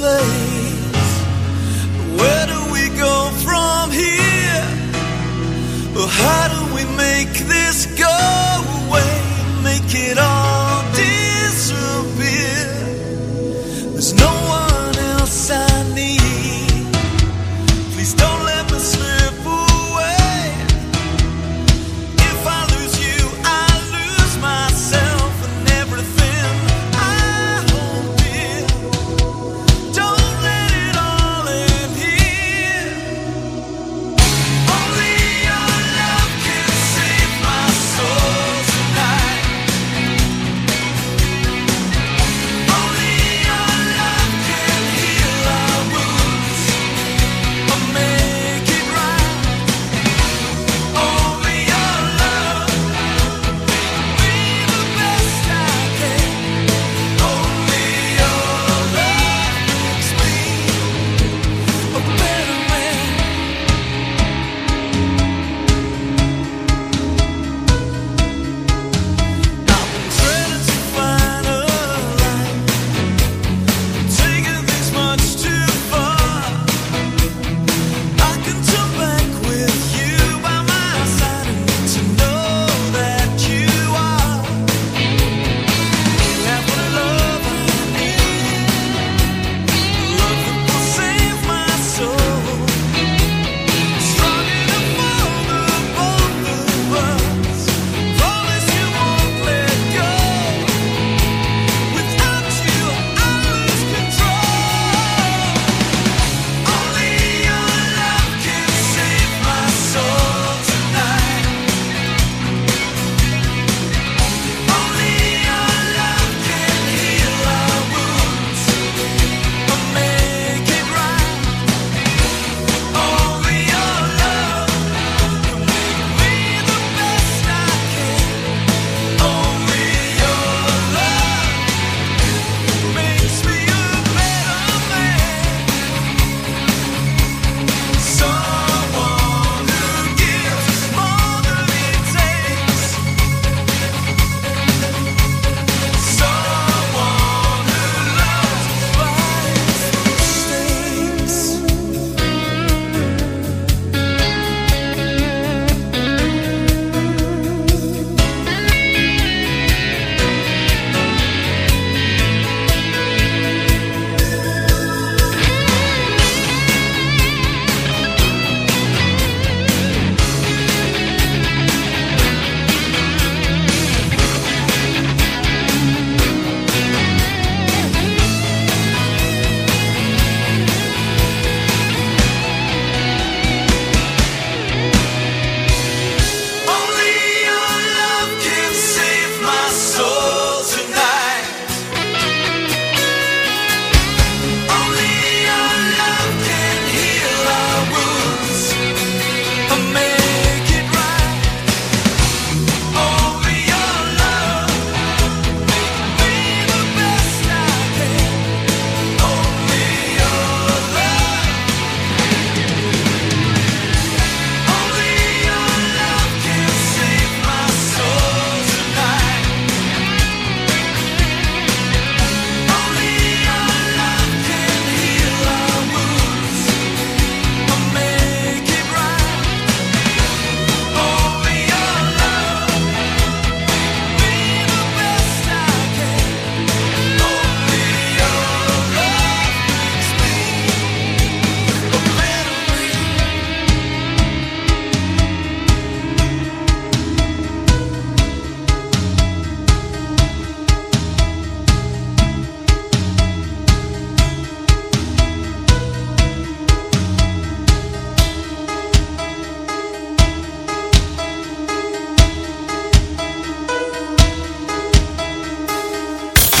place. Where do we go from here? Or how do we make